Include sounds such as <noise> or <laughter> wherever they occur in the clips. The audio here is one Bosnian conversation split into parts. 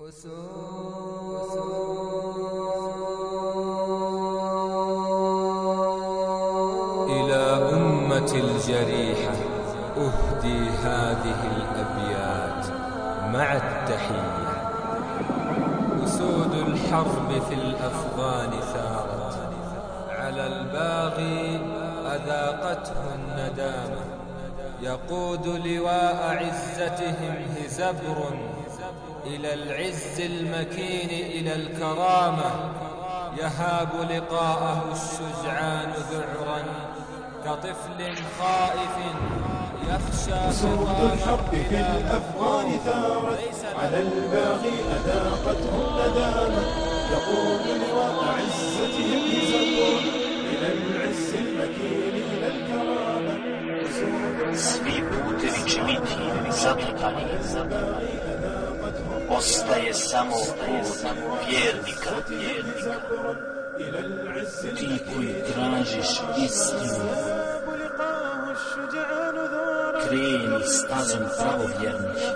إلى أمة الجريحة أهدي هذه الأبيات مع التحية. أسود الحرب في الأفغان ثارت على الباغي أذاقته الندامة. يقود لواء عزتهم هزبر إلى العز المكين إلى الكرامة. يهاب لقاءه الشجعان ذعرا كطفل خائف يخشى سود الحق في الأفغان ثارت. على الباغي أذاقته الندامة. يقول لواء عزتهم هزبر إلى العز المكين إلى الكرامة. putevi će biti zatrpani. Ostaje samo put vjernika. Ti koji tražiš istinu, kreni stazom pravovjernih.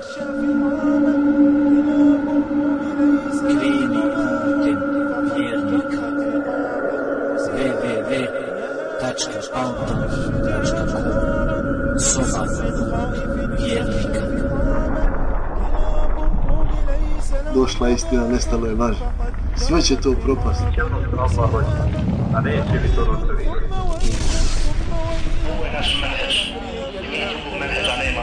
Došla istina, nestalo je laž. Sve će to propast. Allah hoće, a neće biti ono što. Ovo je naš menheđ. I mi drugog menheđa nema.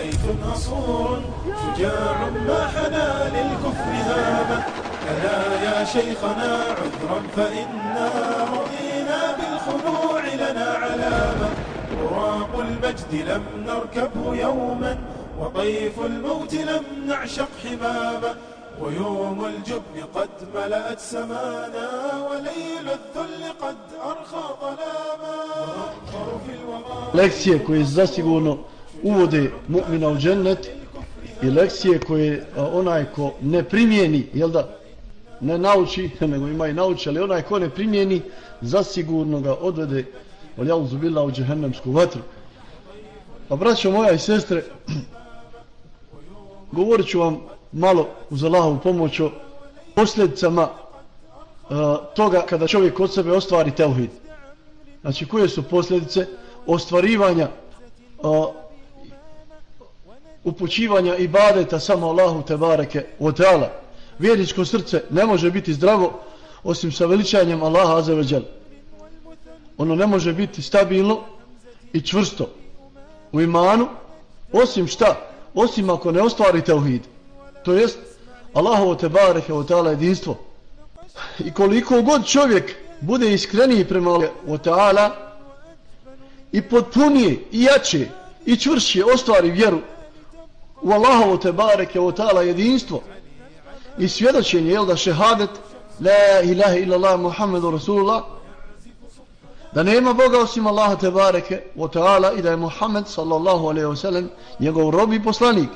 سيف نصور شجاع ما حنى للكفر هامة ألا يا شيخنا عذرا فإنا رضينا بالخضوع لنا علامة براق المجد لم نركبه يوما وطيف الموت لم نعشق حمامة ويوم الجبن قد ملأت سمانا وليل الذل قد أرخى ظلاما ننظر في الوغى Lekcije koje zasigurno uvode mu'mina u džennet i lekcije koje a, onaj ko ne primijeni, jel da, ne nauči, <laughs> nego ima i nauči, ali onaj ko ne primijeni, zasigurno ga odvede od jauzu bila u džehennemsku vatru. Pa braćo moja i sestre, <clears throat> govorit ću vam malo uz Allahovu pomoć o posljedicama uh, toga kada čovjek od sebe ostvari teuhid. Znači, koje su posljedice ostvarivanja uh, upućivanja ibadeta samo Allahu te bareke o teala. Vjerničko srce ne može biti zdravo osim sa veličanjem Allaha azeveđel. Ono ne može biti stabilno i čvrsto u imanu osim šta? Osim ako ne ostvari tauhid. To jest Allahovo te bareke o ta'ala jedinstvo. I koliko god čovjek bude iskreniji prema o ta'ala i potpunije i jače i čvršće ostvari vjeru u Allahovo te bareke o ta'ala jedinstvo i svjedočenje jel da šehadet la ilaha illallah muhammedu rasulullah da nema Boga osim Allaha te bareke o ta'ala i da je Muhammed sallallahu alaihi wa sallam njegov rob i poslanik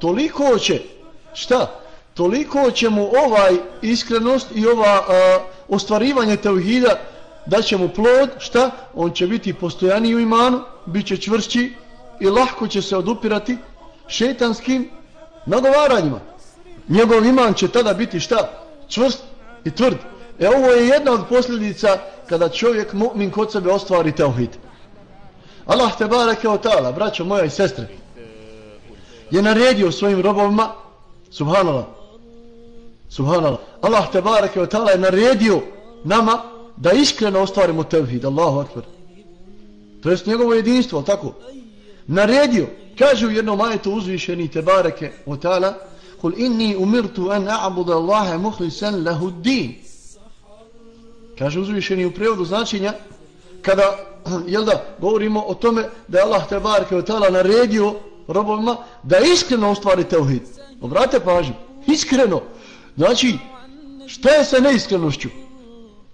toliko će šta toliko će mu ovaj iskrenost i ova a, ostvarivanje tevhida da će mu plod, šta? On će biti postojaniji u imanu, bit će čvršći i lahko će se odupirati šetanskim nagovaranjima. Njegov iman će tada biti šta? Čvrst i tvrd. E ovo je jedna od posljedica kada čovjek mu'min kod sebe ostvari teuhid. Allah te bareke o ta'ala, braćo moja i sestre, je naredio svojim robovima, subhanallah, subhanallah, Allah te bareke o ta'ala je naredio nama da iskreno ostvarimo tevhid, Allahu akbar. To je njegovo jedinstvo, tako? Naredio, kaže u jednom ajetu uzvišeni te bareke o ta'ala, Kul inni umirtu an أعبد الله مخلصا lahu الدين Kaže uzvišeni u prevodu značenja, kada, <clears throat> jel da, govorimo o tome da je Allah te bareke o naredio robovima da iskreno ostvari tevhid. Obrate pažnju, iskreno. Znači, šta je sa neiskrenošću?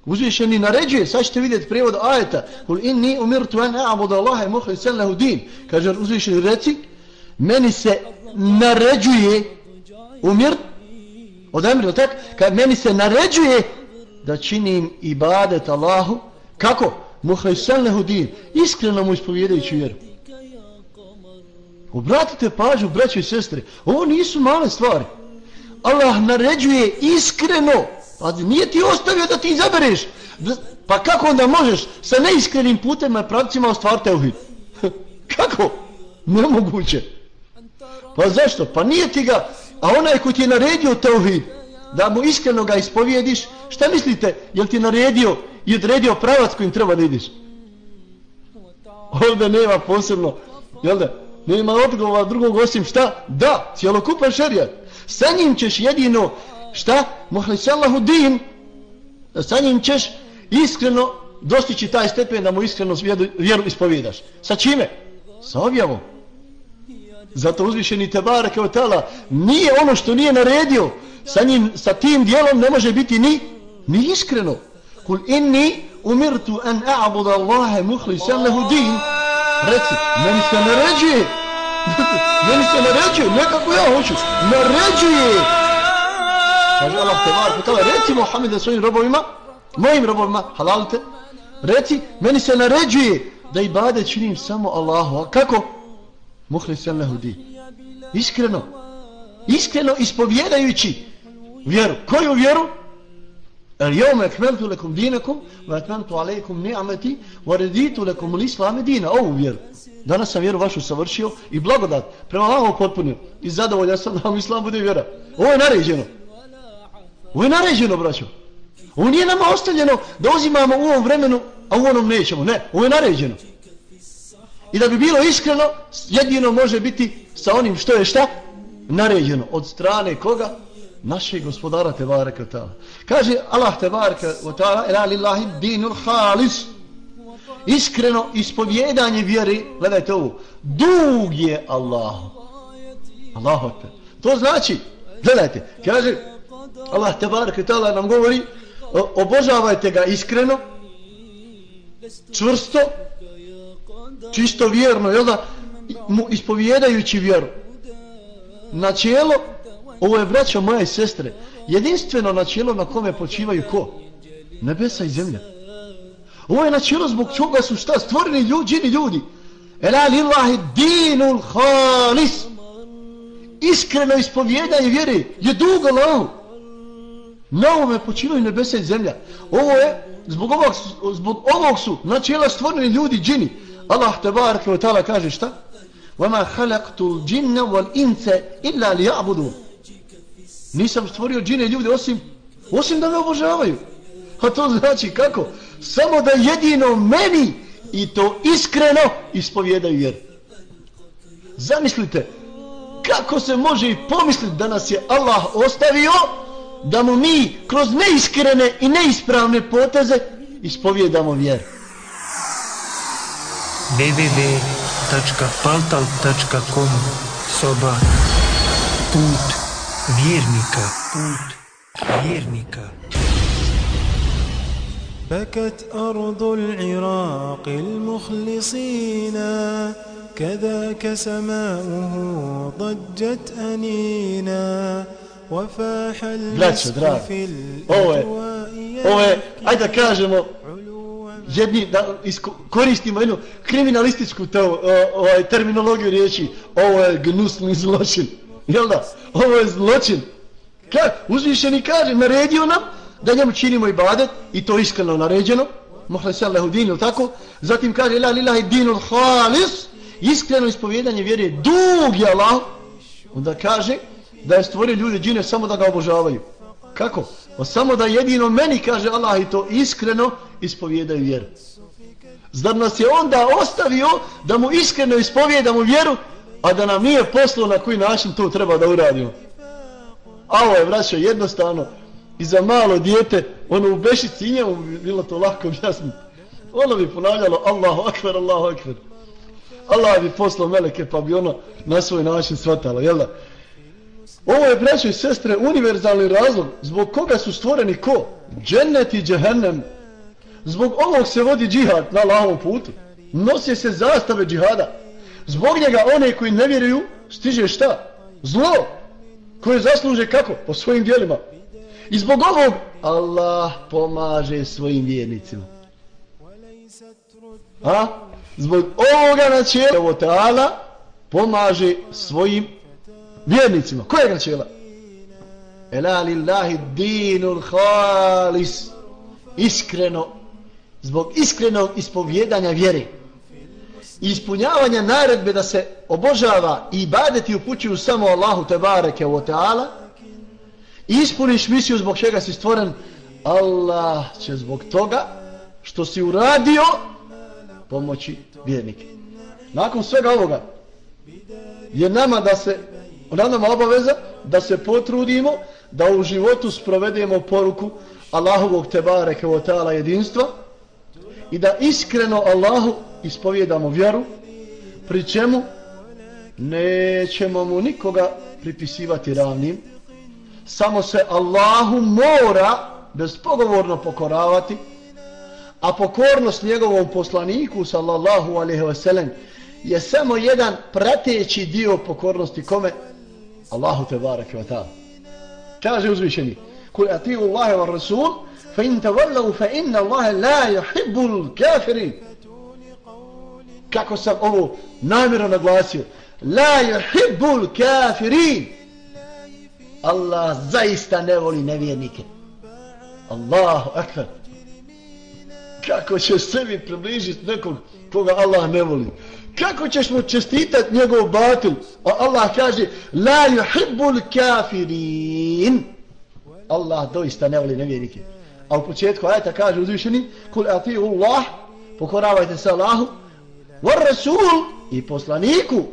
Uzvišeni naređuje, sad ćete vidjeti prijevod ajeta, kul inni umirtu an a'budu Allaha mukhlishan lahu din. Kaže uzvišeni reci, meni se naređuje umir od emrila, tak? Kad meni se naređuje da činim ibadet Allahu, kako? Muhajselnehu din, iskreno mu ispovjedajući vjeru. Obratite pažnju, braćo i sestre. Ovo nisu male stvari. Allah naređuje iskreno. pa nije ti ostavio da ti izabereš. Pa kako onda možeš sa neiskrenim putem i pravcima ostvariti uhid <laughs> kako? Nemoguće. Pa zašto? Pa nije ti ga, a onaj koji ti je naredio teuhid, da mu iskreno ga ispovijediš, šta mislite? Jel ti naredio i odredio pravac kojim treba da ideš? Ovdje nema posebno, jel da? Nema odgovora drugog osim šta? Da, cijelokupan šerijat. Sa njim ćeš jedino, šta? Mohlisallahu din, sa njim ćeš iskreno dostići taj stepen da mu iskreno vjeru, vjeru. Sa čime? Sa objavom. Zato uzvišeni Tebara kao tala nije ono što nije naredio sa, njim, sa tim dijelom ne može biti ni, ni iskreno. Kul inni umirtu an a'budu Allahe muhli sallahu din. Reci, meni se naređuje. <laughs> Meni se naređuje, ne kako ja hoću. Naređuje. Kaže Allah te var, tala reci Muhammeda svojim robovima mojim robovima, halalite reci, meni se naređuje da ibadet činim samo Allahu. A kako? muhli sallahu din. Iskreno. Iskreno ispovjedajući vjeru. Koju vjeru? El jome ekmeltu lekum dinekum, va ekmeltu alejkum ni'ameti, ve reditu lekum l'islame dina. Ovu vjeru. Danas sam vjeru vašu savršio i blagodat prema vama potpunio. I zadovoljan sam da vam islam bude vjera. Ovo je naređeno. Ovo je naređeno, braćo. Ovo nije nama ostavljeno da uzimamo u ovom vremenu, a u onom nećemo. Ne, ovo je naređeno. I da bi bilo iskreno, jedino može biti sa onim što je šta? Naređeno. Od strane koga? Našeg gospodara Tebare Kvetala. Kaže Allah Tebare Kvetala, ila lillahi dinul halis. Iskreno ispovjedanje vjeri, gledajte ovo, dug je Allah. Allah To znači, gledajte, kaže Allah Tebare Kvetala nam govori, obožavajte ga iskreno, čvrsto, čisto vjerno, jel da, mu ispovjedajući vjeru. Načelo Ovo je braća moja i sestre. Jedinstveno načelo na kome počivaju ko? Nebesa i zemlja. Ovo je načelo zbog čoga su šta stvoreni ljudi, džini ljudi. Ela lillahi dinul halis. Iskreno ispovjedanje vjere je dugo lahu. Na ovome počivaju nebesa i zemlja. Ovo je, zbog ovog, zbog ovog su načela stvoreni ljudi, džini. Allah te barake od tala kaže šta? وَمَا خَلَقْتُ الْجِنَّ وَالْإِنْسَ إِلَّا لِيَعْبُدُونَ Nisam stvorio džine ljude osim, osim da me obožavaju. A to znači kako? Samo da jedino meni i to iskreno ispovjedaju vjer. Zamislite, kako se može i pomisliti da nas je Allah ostavio da mu mi kroz neiskrene i neispravne poteze ispovjedamo vjer. www.paltal.com Soba Put vjernika بكت أرض العراق المخلصين كذاك سماؤه ضجت أنينا وفاح المسك في الأجواء Ovo je, ajde da kažemo, jedni, da koristimo jednu kriminalističku to, o, ovaj, terminologiju riječi, ovo je gnusni zločin. Jel da? Ovo je zločin. Kaj? Uzvišeni kaže, naredio nam da njemu činimo i badet, i to iskreno naređeno, mohli se Allahu dinu, tako? Zatim kaže, la lillahi dinul halis, iskreno ispovjedanje vjere, dug je Allah, onda kaže da je stvorio ljude džine samo da ga obožavaju. Kako? Pa samo da jedino meni kaže Allah i to iskreno ispovjedaju vjeru. Zar nas je onda ostavio da mu iskreno ispovjedamo vjeru a da nam nije poslo na koji način to treba da uradimo. A ovo je, vraćao, jednostavno, i za malo dijete, ono u bešici i njemu bi bilo to lako objasniti. Ono bi ponavljalo Allahu akver, Allahu akver. Allah bi poslao meleke pa bi ono na svoj način shvatalo, jel da? Ovo je, braćo i sestre, univerzalni razlog zbog koga su stvoreni ko? Džennet i džehennem. Zbog ovog se vodi džihad na lavom putu. Nosi se zastave džihada. Zbog njega one koji ne vjeruju stiže šta? Zlo koje zasluže kako? Po svojim dijelima. I zbog ovog Allah pomaže svojim vjernicima. A? Zbog ovoga načela ovo ta'ala pomaže svojim vjernicima. Koje je načela? Ela lillahi dinul halis. Iskreno, zbog iskrenog ispovjedanja vjere. I ispunjavanja naredbe da se obožava i ibadeti upućuju samo Allahu te bareke o teala i ispuniš misiju zbog čega si stvoren Allah će zbog toga što si uradio pomoći vjernike. Nakon svega ovoga je nama da se na nama obaveza da se potrudimo da u životu sprovedemo poruku Allahovog Tebareke kao tala jedinstva i da iskreno Allahu ispovjedamo vjeru pri čemu nećemo mu nikoga pripisivati ravnim. Samo se Allahu mora bezpogovorno pokoravati a pokornost njegovom poslaniku sallallahu alaihi wa sellem je samo jedan prateći dio pokornosti. Kome? Allahu te barake wa ta'ala. Kaže uzvišeni kul ati'u Allahe wa rasul fa in tavallahu fa inna Allahe la yuhibbul kafirin kako sam ovo namjerno naglasio. La yuhibbul kafirin. Allah zaista ne voli nevjernike. Allahu akbar. Kako ćeš sebi približiti nekog koga Allah ne voli? Kako ćeš mu čestitati njegov batil? A Allah kaže la yuhibbul kafirin. Allah doista ne voli nevjernike. A u početku ajeta kaže uzvišeni kul ati'u Allah pokoravajte se Allahu والرسول rasul i poslaniku.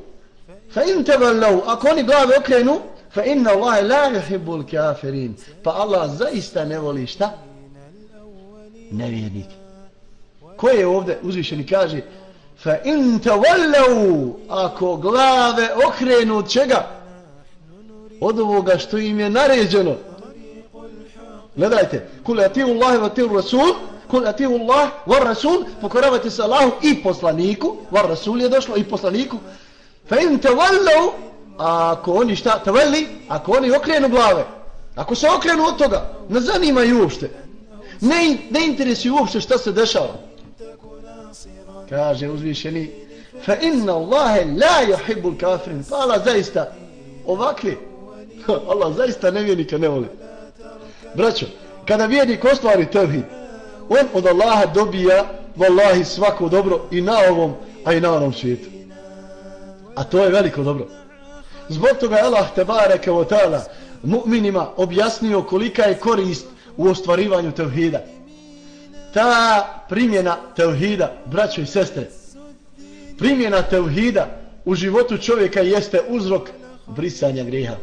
Fa in tevallav, ako oni glave okrenu fa inna Allahe la yuhibbul kafirin. Pa Allah zaista ne voli šta? Nevjernike. Ko je ovdje uzvišeni kaže fa in tevallav, ako glave okrenu od čega? Od ovoga što im je naređeno. Gledajte kul atiu Allah va atiu Rasul kul atiu Allah var Rasul pokoravajte se Allahu i poslaniku var Rasul je došlo i poslaniku. Fa in tawallu, ako oni šta tavalli ako oni okrenu glave ako se okrenu od toga ne zanimaju uopšte. Ne, ne interesuju uopšte šta se dešava. Kaže uzvišeni fa inna Allahe la yuhibbul kafirin. Pa Allah zaista ovakvi <laughs> Allah zaista nevjernika ne voli. Braćo kada vjernik ostvari tevhid on od Allaha dobija vallahi svako dobro i na ovom a i na onom svijetu. A to je veliko dobro. Zbog toga je Allah te bareke ta'ala mu'minima objasnio kolika je korist u ostvarivanju tevhida. Ta primjena tevhida, braćo i sestre, primjena tevhida u životu čovjeka jeste uzrok brisanja grijeha.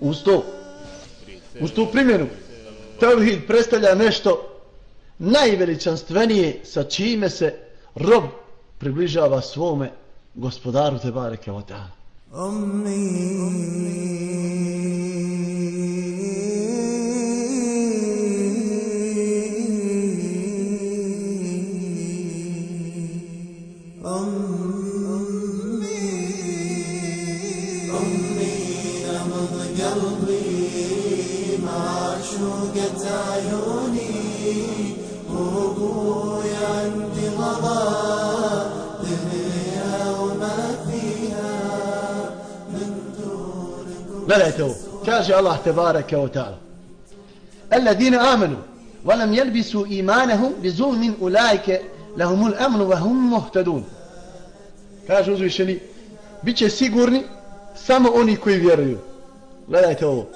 Uz to, uz tu primjenu, tevhid predstavlja nešto najveličanstvenije sa čime se rob približava svome gospodaru te bareke o ta'ala. Gledajte ovo. Kaže Allah tebareke o ta'ala. Alladine amanu, walam jelbisu imanahum bi zulmin ulajke lahumul amnu wa hum muhtadun. Kaže uzvišeni, bit će sigurni samo oni koji vjeruju. Gledajte ovo.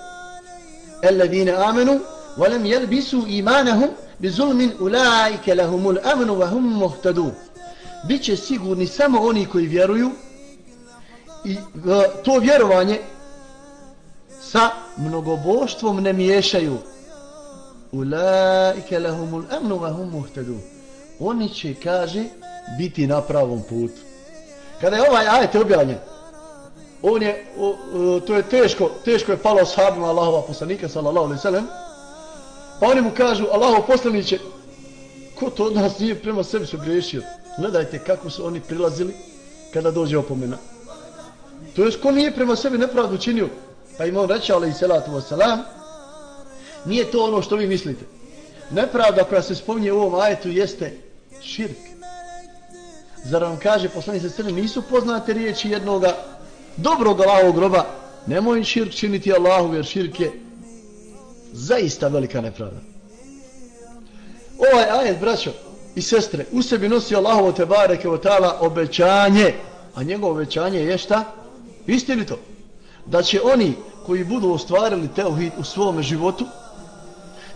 Alladine amanu, walam jelbisu imanahum bi zulmin ulajke lahumul amnu wa hum muhtadun. Biće sigurni samo oni koji vjeruju i e, to vjerovanje sa mnogoboštvom ne miješaju. Ulaike lahumul amnu wa hum muhtadun. Oni će kaže biti na pravom putu. Kada je ovaj ajet objavljen on je o, o, to je teško teško je palo sahabima Allahova poslanika sallallahu alejhi ve sellem pa oni mu kažu Allahov poslanice ko to od nas nije prema sebi se griješio? gledajte kako su oni prilazili kada dođe opomena. To je ko nije prema sebi nepravdu činio Pa im on reče, ali i salatu wasalam, nije to ono što vi mislite. Nepravda koja se spominje u ovom ajetu jeste širk. Zar vam kaže poslanik se srne, nisu poznate riječi jednoga dobrog Allahovog groba, nemoj širk činiti Allahu, jer širk je zaista velika nepravda. Ovaj ajet, braćo i sestre, u sebi nosi Allahovo te bareke o tala obećanje, a njegovo obećanje je šta? Istinito. li to? Da će oni koji budu ostvarili teuhid u svome životu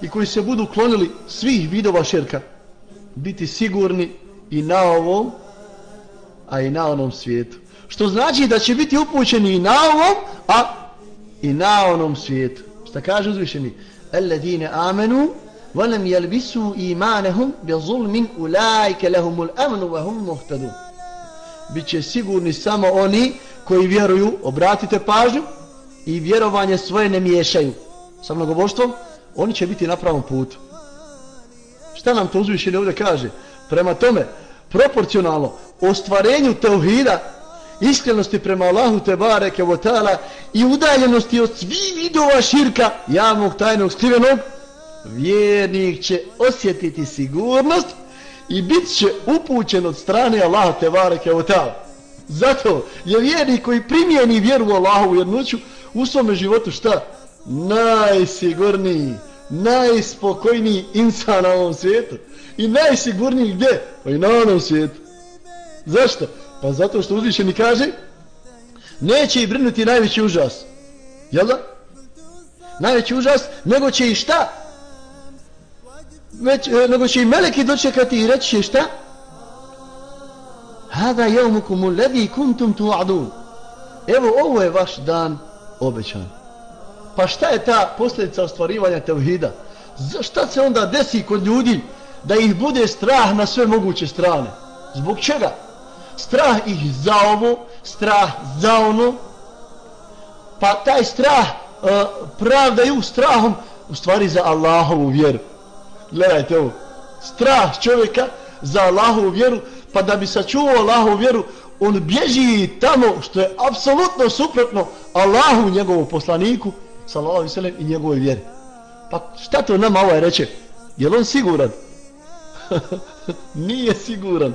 i koji se budu klonili svih vidova širka, biti sigurni i na ovom, a i na onom svijetu. Što znači da će biti upućeni i na ovom, a i na onom svijetu. Šta kaže uzvišeni? Alladine amenu, ولم يلبسوا إيمانهم bi zulmin لهم الأمن وهم wa hum muhtadun. Biće sigurni samo oni koji vjeruju, obratite pažnju, i vjerovanje svoje ne miješaju sa mnogoboštvom, oni će biti na pravom putu. Šta nam to uzvišenje ovdje kaže? Prema tome, proporcionalno ostvarenju teuhida, iskrenosti prema Allahu te bareke votala i udaljenosti od svih vidova širka javnog, tajnog, skrivenog, vjernik će osjetiti sigurnost i bit će upućen od strane Allaha te bareke votala. Zato je vjernik koji primijeni vjeru u Allahu u u svome životu šta? Najsigurniji, najspokojniji insan na ovom svijetu. I najsigurniji gdje? Pa i na onom svijetu. Zašto? Pa zato što uzvišeni kaže neće i brinuti najveći užas. Jel da? Najveći užas, nego će i šta? Već, e, nego će i meleki dočekati i reći će šta? Hada jevmukumu levi kuntum tu adun. Evo ovo je vaš dan obećan. Pa šta je ta posljedica ostvarivanja tevhida? Šta se onda desi kod ljudi da ih bude strah na sve moguće strane? Zbog čega? Strah ih za ovo, strah za ono, pa taj strah uh, pravdaju strahom u stvari za Allahovu vjeru. Gledajte ovo. Strah čovjeka za Allahovu vjeru, pa da bi sačuvao Allahu vjeru, on bježi tamo što je apsolutno suprotno Allahu njegovu poslaniku sallallahu alejhi ve i njegovoj vjeri. Pa šta to nama ovaj reče? Je on siguran? <laughs> Nije siguran.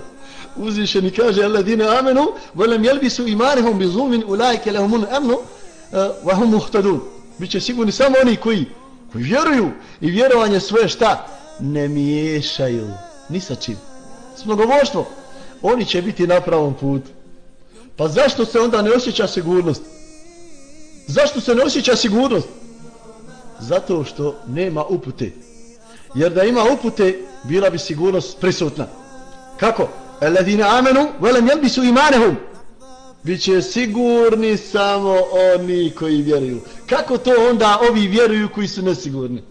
Uzvišeni kaže alladine amenu wa lam yalbisu imanahum bi zulmin ulaika lahum amnu eh, wa hum muhtadun. Biće sigurni samo oni koji koji vjeruju i vjerovanje svoje šta ne miješaju ni sa čim. S oni će biti na pravom putu. Pa zašto se onda ne osjeća sigurnost? Zašto se ne osjeća sigurnost? Zato što nema upute. Jer da ima upute, bila bi sigurnost prisutna. Kako? Eladine amenu, velem jel bi su imanehum? Biće sigurni samo oni koji vjeruju. Kako to onda ovi vjeruju koji su nesigurni?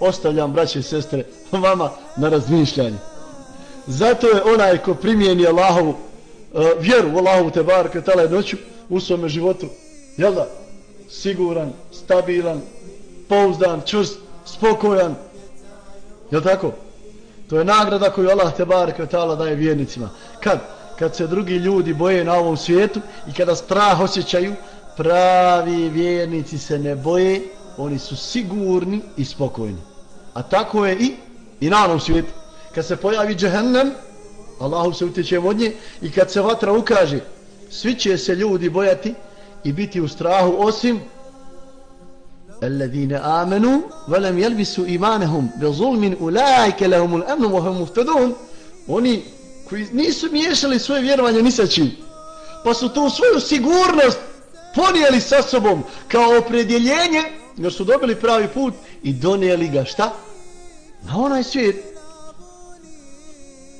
Ostavljam, braće i sestre, vama na razmišljanje. Zato je onaj ko primijeni Allahovu uh, vjeru u Allahovu te barke tala noću u svome životu, jel da? Siguran, stabilan, pouzdan, čvrst, spokojan. Jel tako? To je nagrada koju Allah te barke tala daje vjernicima. Kad? Kad se drugi ljudi boje na ovom svijetu i kada strah osjećaju, pravi vjernici se ne boje, oni su sigurni i spokojni. A tako je i, i na ovom svijetu kad se pojavi džehennem, Allahu se utječe od nje, i kad se vatra ukaže, svi će se ljudi bojati i biti u strahu osim الذين آمنوا ولم يلبسوا إيمانهم بظلم أولئك لهم الأمن وهم مهتدون oni koji nisu miješali svoje vjerovanje ni sa čim pa su tu svoju sigurnost ponijeli sa sobom kao opredjeljenje jer su dobili pravi put i donijeli ga šta? na onaj svijet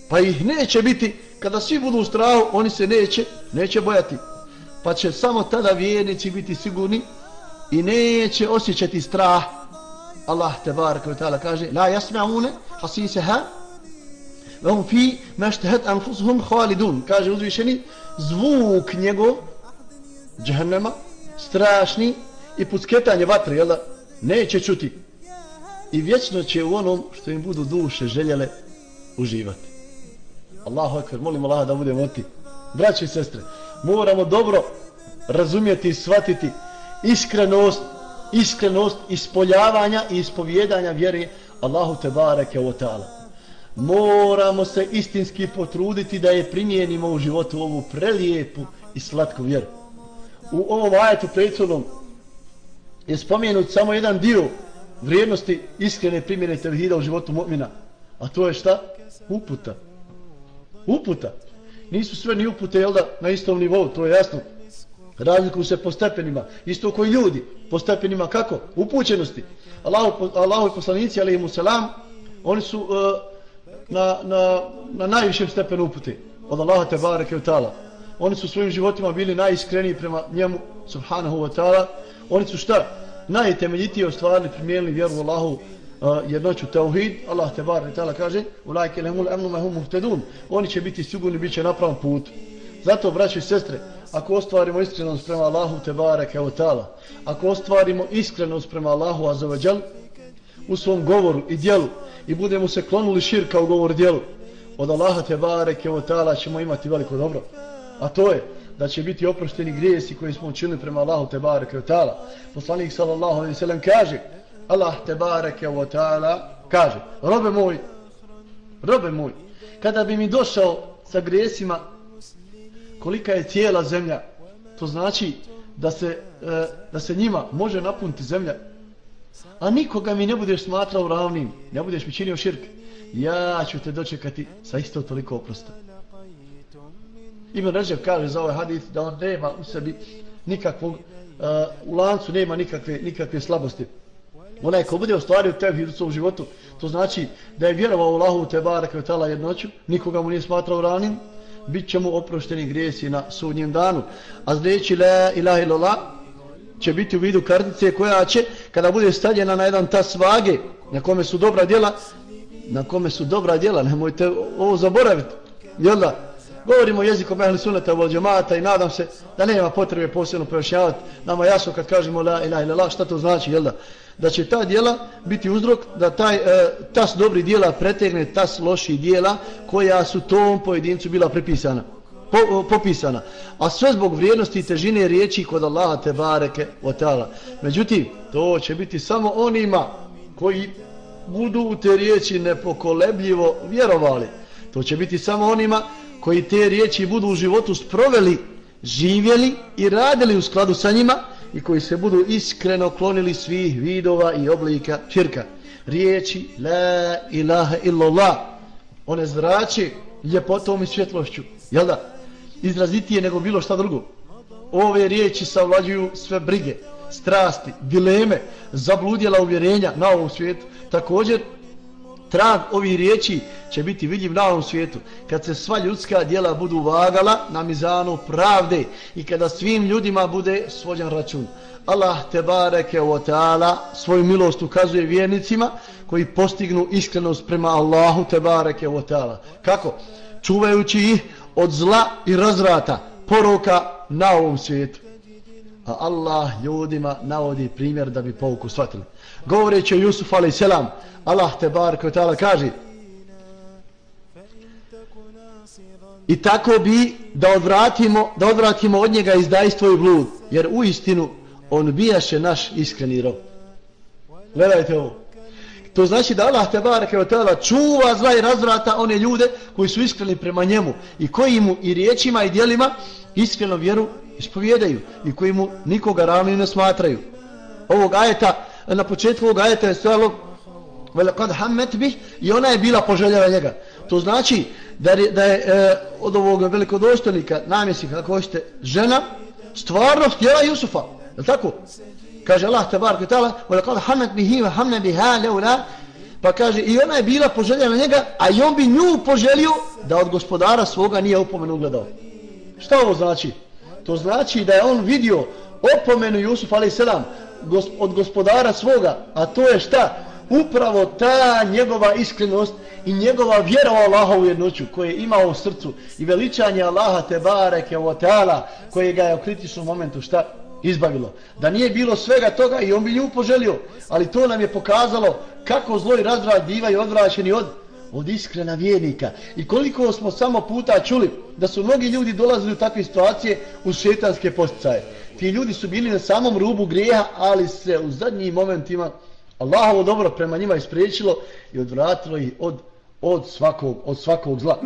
pa ih neće biti. Kada svi budu u strahu oni se neće neće bojati. Pa će samo tada vjernici biti sigurni i neće osjećati strah. Allah te baraka ta'ala kaže la jasma'une hasiseha lahum fi maštehet anfusuhum khalidun. Kaže uzvišeni zvuk njegov džahnema strašni i pusketanje vatre jel da? Neće čuti. I vječno će u onom što im budu duše željele uživati. Allahu ekber, molim Allah da budemo oti. Braće i sestre, moramo dobro razumjeti i shvatiti iskrenost, iskrenost ispoljavanja i ispovjedanja vjere Allahu te bareke o ta'ala. moramo se istinski potruditi da je primijenimo u životu ovu prelijepu i slatku vjeru. U ovom ajetu prethodnom je spomenut samo jedan dio vrijednosti iskrene primjene tevhida u životu mu'mina. A to je šta? Uputa. Uputa. Nisu sve ni upute, jel da, na istom nivou, to je jasno. Razlikuju se po stepenima. Isto koji ljudi, po stepenima kako? Upućenosti. Allahu, Allahu i poslanici, alaihimu selam, oni su uh, na, na, na najvišem stepenu upute. Od Allaha te bareke u ta'ala. Oni su svojim životima bili najiskreniji prema njemu, subhanahu wa ta'ala. Oni su šta? Najtemeljitije ostvarili, primijenili vjeru u Allahu jednoću tauhid. Allah te bar ta'ala kaže Ulajke lehumul emnu mehum muhtedun. Oni će biti sigurni, bit će na pravom putu. Zato, braći i sestre, ako ostvarimo iskrenost prema Allahu te bareke u ta'ala, ako ostvarimo iskrenost prema Allahu azzawajal, u svom govoru i dijelu, i budemo se klonuli širka u govor dijelu, od Allaha te bareke u ta'ala ćemo imati veliko dobro. A to je da će biti oprošteni grijesi koji smo učinili prema Allahu te bareke u ta'ala. Poslanik sallallahu alaihi sallam kaže, Allah te bareke wa ta'ala kaže, robe moj, robe moj, kada bi mi došao sa grijesima kolika je cijela zemlja, to znači da se, e, da se njima može napuniti zemlja, a nikoga mi ne budeš smatrao ravnim, ne budeš mi činio širk, ja ću te dočekati sa isto toliko oprosta. Ibn Ređev kaže za ovaj hadith da on nema u sebi nikakvog, uh, u lancu nema nikakve, nikakve slabosti. Onaj ko bude ostvario tevhid u svom životu, to znači da je vjerovao u Allahu te baraka tala jednoću, nikoga mu nije smatrao ranim, bit će mu oprošteni grijesi na sudnjem danu. A zreći la ilaha illallah će biti u vidu kartice koja će, kada bude stavljena na jedan tas vage, na kome su dobra djela, na kome su dobra djela, nemojte ovo zaboraviti. Jel da? Govorimo jezikom ehli sunata u džemata i nadam se da nema potrebe posebno preošnjavati. Nama jasno kad kažemo la ilaha illallah, šta to znači, jel da? Da će ta djela biti uzrok da taj e, tas dobri djela pretegne tas loši djela koja su tom pojedincu bila prepisana. Po, popisana. A sve zbog vrijednosti i težine riječi kod Allaha te bareke otala. Međutim, to će biti samo onima koji budu u te riječi nepokolebljivo vjerovali. To će biti samo onima koji te riječi budu u životu sproveli, živjeli i radili u skladu sa njima i koji se budu iskreno klonili svih vidova i oblika širka. Riječi La ilaha illallah one zrače ljepotom i svjetlošću. Jel da? Izrazitije nego bilo šta drugo. Ove riječi savlađuju sve brige, strasti, dileme, zabludjela uvjerenja na ovom svijetu. Također trag ovih riječi će biti vidljiv na ovom svijetu. Kad se sva ljudska dijela budu vagala na mizanu pravde i kada svim ljudima bude svođan račun. Allah te bareke o ta'ala svoju milost ukazuje vjernicima koji postignu iskrenost prema Allahu te bareke o ta'ala. Kako? Čuvajući ih od zla i razrata, poroka na ovom svijetu. A Allah ljudima navodi primjer da bi pouku shvatili. Govoreći o Jusuf a.s. Allah te bar koji tala kaže i tako bi da odvratimo, da odvratimo od njega izdajstvo i blud jer u istinu on bijaše naš iskreni rob. Gledajte ovo. To znači da Allah te bareke od čuva zla i razvrata one ljude koji su iskreni prema njemu i koji mu i riječima i dijelima iskreno vjeru ispovjedaju i koji mu nikoga ravni ne smatraju. Ovog ajeta, na početku ovog ajeta je stojalo velekad hammet bih i ona je bila poželjela njega. To znači da je, da je e, od ovog velikodostojnika namjesnika, kako hoćete, žena stvarno htjela Jusufa. Je tako? Kaže Allah te barke tala, velekad hammet bih ima hamne biha leula, pa kaže i ona je bila poželjela njega, a i on bi nju poželio da od gospodara svoga nije upomenu gledao. Šta ovo znači? To znači da je on vidio opomenu Jusuf a.s. od gospodara svoga, a to je šta? upravo ta njegova iskrenost i njegova vjera u Allaha jednoću koje je imao u srcu i veličanje Allaha te bareke o teala koje ga je u kritičnom momentu šta izbavilo. Da nije bilo svega toga i on bi nju poželio, ali to nam je pokazalo kako zlo i razvrad bivaju odvraćeni od od iskrena vjernika. I koliko smo samo puta čuli da su mnogi ljudi dolazili u takve situacije u šetanske posticaje. Ti ljudi su bili na samom rubu grijeha, ali se u zadnjim momentima Allahovo dobro prema njima ispriječilo i odvratilo ih od od svakog, od svakog zla.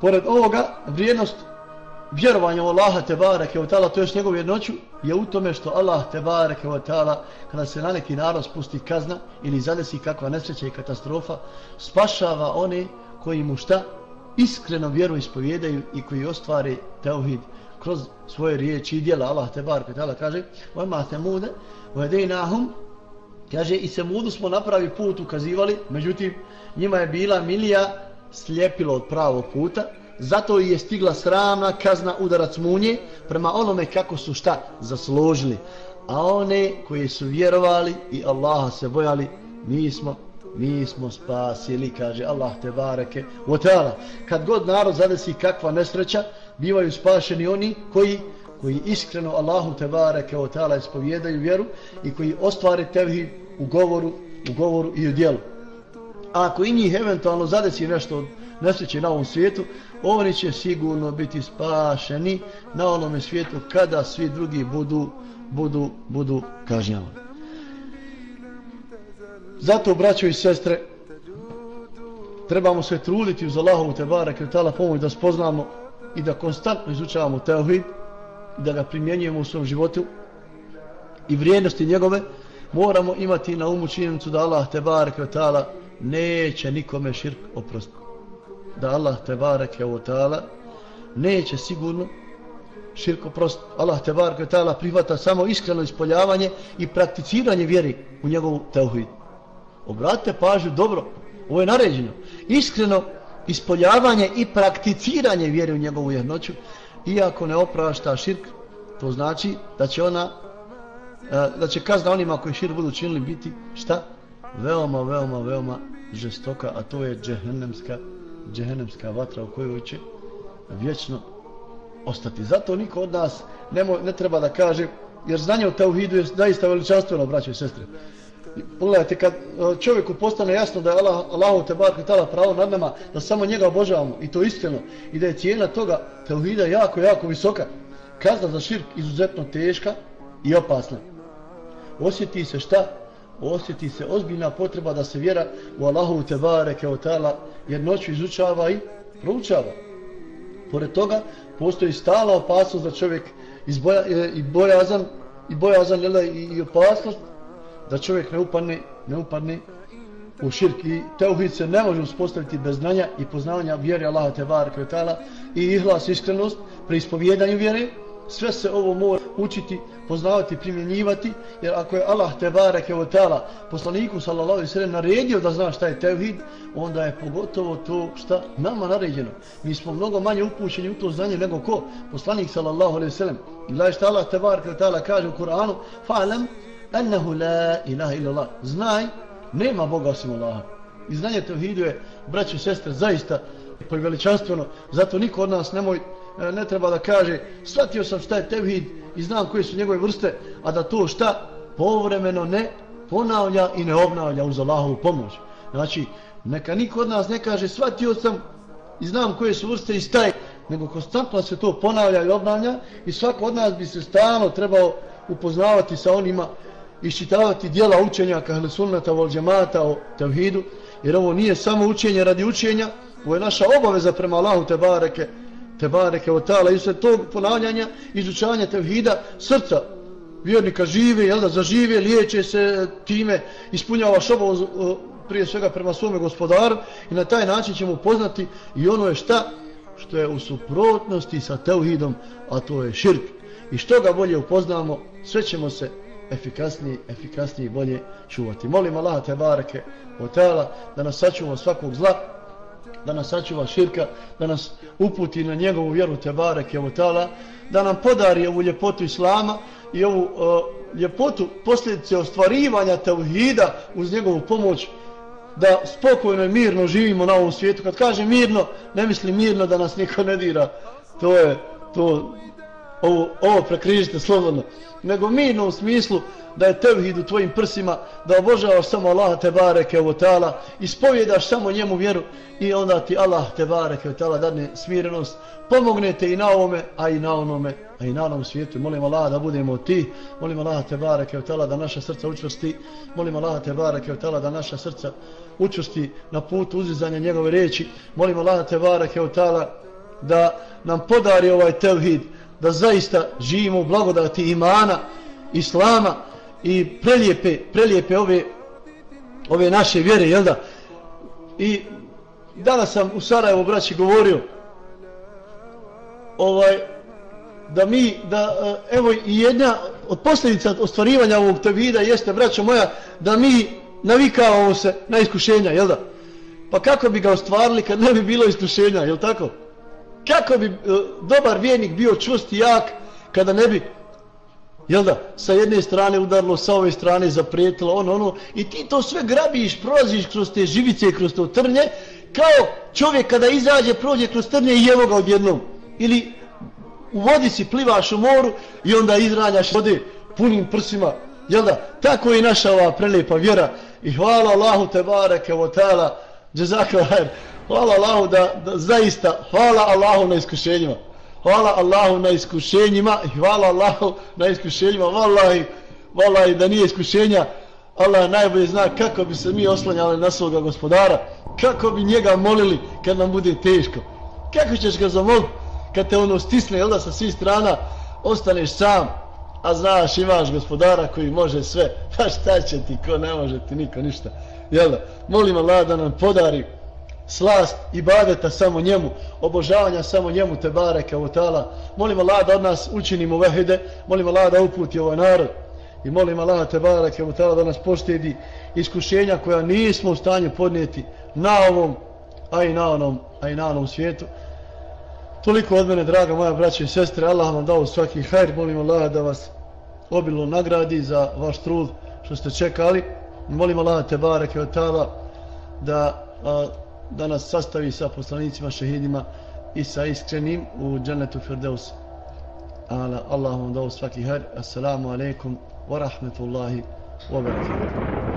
Pored ovoga, vrijednost vjerovanja u Allaha te bareke od tala, to je njegovu jednoću, je u tome što Allah te bareke od tala, kada se na neki narod spusti kazna ili zadesi kakva nesreća i katastrofa, spašava one koji mu šta iskreno vjeru ispovjedaju i koji ostvari teuhid kroz svoje riječi i dijela. Allah te bareke od tala kaže, وَمَا تَمُودَ وَدَيْنَاهُمْ Kaže, i se mudu smo napravi put ukazivali, međutim, njima je bila milija slijepilo od pravog puta, zato je stigla sramna kazna udarac munje prema onome kako su šta zasložili. A one koji su vjerovali i Allaha se bojali, mi smo, mi smo spasili, kaže Allah te bareke. Otala, kad god narod zadesi kakva nesreća, bivaju spašeni oni koji koji iskreno Allahu te bareke otala ispovjedaju vjeru i koji ostvare tevhid u govoru, u govoru i u djelu. A ako i njih eventualno zadesi nešto od nesreće na ovom svijetu, oni će sigurno biti spašeni na onome svijetu kada svi drugi budu, budu, budu kažnjavani. Zato, braćo i sestre, trebamo se truditi uz Allahovu Tebara Kretala pomoć da spoznamo i da konstantno izučavamo Teohid da ga primjenjujemo u svom životu i vrijednosti njegove moramo imati na umu činjenicu da Allah Tebara Kretala neće nikome širk oprostiti. Da Allah te bareke o ta'ala neće sigurno širk oprostiti. Allah te bareke je ta'ala prihvata samo iskreno ispoljavanje i prakticiranje vjeri u njegovu teuhid. Obratite pažnju dobro, ovo je naređeno. Iskreno ispoljavanje i prakticiranje vjeri u njegovu jednoću, iako ne oprašta širk, to znači da će ona eh, da će kazna onima koji širk budu činili biti šta? Veoma, veoma, veoma žestoka, a to je džehennemska, džehennemska vatra u kojoj će vječno ostati. Zato niko od nas ne, mo, ne treba da kaže, jer znanje o tauhidu je zaista veličanstveno, braće i sestre. Pogledajte, kad e, čovjeku postane jasno da je Allah, Allahu te bar tala pravo nad nama, da samo njega obožavamo, i to iskreno, i da je cijena toga tauhida jako, jako visoka, kazna za širk izuzetno teška i opasna. Osjeti se šta? Osjeti se ozbiljna potreba da se vjera u Allahu te bareke tala ta'ala. Jer noću izučava i proučava. Pored toga postoji stala opasnost za čovjek izboja, e, i bojazan i bojazan jela, i, i opasnost da čovjek ne upadne, ne upadne u širk. I teuhid se ne može uspostaviti bez znanja i poznavanja vjere Allaha te bareke tala i ihlas iskrenost pri ispovjedanju vjere sve se ovo mora učiti, poznavati, primjenjivati, jer ako je Allah te bareke o tala poslaniku sallallahu alaihi sallam naredio da zna šta je tevhid, onda je pogotovo to šta nama naređeno. Mi smo mnogo manje upućeni u to znanje nego ko? Poslanik sallallahu alaihi sallam. Gledaj šta Allah te bareke o tala kaže u Kur'anu, fa'alam ennehu la ilaha illallah. Znaj, nema Boga osim Allaha. I znanje tevhidu je, braći i sestre, zaista preveličanstveno, zato niko od nas nemoj E, ne treba da kaže shvatio sam šta je tevhid i znam koje su njegove vrste, a da to šta povremeno ne ponavlja i ne obnavlja uz Allahovu pomoć. Znači, neka niko od nas ne kaže shvatio sam i znam koje su vrste i staje, nego konstantno se to ponavlja i obnavlja i svako od nas bi se stalno trebao upoznavati sa onima iščitavati dijela učenja kahle sunnata vol džemata o tevhidu, jer ovo nije samo učenje radi učenja, ovo je naša obaveza prema Allahu te Tebareke o tala i tog ponavljanja izučavanja tevhida srca vjernika žive, jel da zažive, liječe se e, time, ispunjava šobovo e, prije svega prema svome gospodaru i na taj način ćemo poznati i ono je šta što je u suprotnosti sa tevhidom, a to je širk. I što ga bolje upoznamo, sve ćemo se efikasnije, efikasnije i bolje čuvati. Molim Allah te bareke o tala da nas sačuvamo svakog zla, da nas sačuva širka, da nas uputi na njegovu vjeru te Kevotala, da nam podari ovu ljepotu islama i ovu uh, ljepotu posljedice ostvarivanja tevhida uz njegovu pomoć da spokojno i mirno živimo na ovom svijetu. Kad kaže mirno, ne misli mirno da nas niko ne dira to je, to, ovo, ovo prekrižite slobodno. Nego mirno u smislu da je tevhid u tvojim prsima, da obožavaš samo Allaha te bareke u tala, ispovjedaš samo njemu vjeru i onda ti Allah te bareke u tala dadne smirenost, pomogne te i na ovome, a i na onome, a i na onom svijetu. Molim Allah da budemo ti, molim Allah te bareke u tala da naša srca učvrsti, molim Allah te bareke u tala da naša srca učvrsti na putu uzizanja njegove reči, molim Allah te bareke u tala da nam podari ovaj tevhid, da zaista živimo u blagodati imana, islama, i prelijepe, prelijepe ove, ove naše vjere, jel da? I danas sam u Sarajevo braći govorio ovaj, da mi, da e, evo i jedna od posljedica ostvarivanja ovog tevida jeste, braćo moja, da mi navikavamo se na iskušenja, jel da? Pa kako bi ga ostvarili kad ne bi bilo iskušenja, jel tako? Kako bi e, dobar vjernik bio čvrst i jak kada ne bi jel da, sa jedne strane udarilo, sa ove strane zaprijetilo, ono, ono, i ti to sve grabiš, prolaziš kroz te živice, kroz to trnje, kao čovjek kada izađe, prođe kroz trnje i evo ga odjednom. Ili u vodi si plivaš u moru i onda izranjaš vode punim prsima, jel da, tako je naša ova prelepa vjera. I hvala Allahu te bareke o tala, džezakvar, hvala Allahu da, da zaista, hvala Allahu na iskušenjima. Hvala Allahu na iskušenjima i hvala Allahu na iskušenjima. Wallahi, wallahi da nije iskušenja Allah najbolje zna kako bi se mi oslanjali na svoga gospodara kako bi njega molili kad nam bude teško. Kako ćeš ga zamoliti kad te ono stisne jel da sa svih strana ostaneš sam a znaš imaš gospodara koji može sve. <laughs> Pa šta će ti ko ne može ti niko ništa jel da? Molim Allah da nam podari slast i samo njemu, obožavanja samo njemu te bareke u tala. Molim Allah da od nas učinimo vehide, molim Allah da uputi ovaj narod i molim Allah te bareke u tala da nas poštedi iskušenja koja nismo u stanju podnijeti na ovom, a i na onom, a i na onom svijetu. Toliko od mene, draga moja braća i sestre, Allah vam dao svaki hajr, molim Allah da vas obilno nagradi za vaš trud što ste čekali. Molim Allah te bareke u tala da a, da nas sastavi sa poslanicima, šehidima i sa iskrenim u džennetu Firdeus. Ala, Allah vam dao svaki har. Assalamu alaikum wa rahmetullahi wa barakatuh.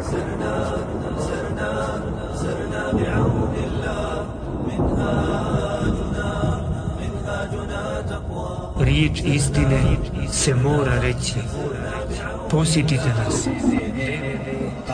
سرنا سرنا سرنا بعون الله منهاجنا منهاجنا تقوى Riječ istine se mora reći. Posjetite nas.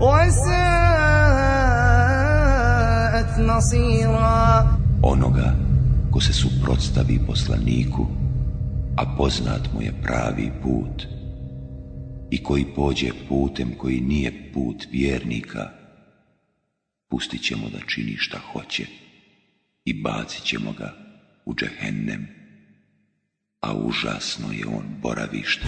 وساءت مصيرا onoga ko se suprotstavi poslaniku a poznat mu je pravi put i koji pođe putem koji nije put vjernika pustit ćemo da čini šta hoće i bacit ćemo ga u džehennem a užasno je on boravište.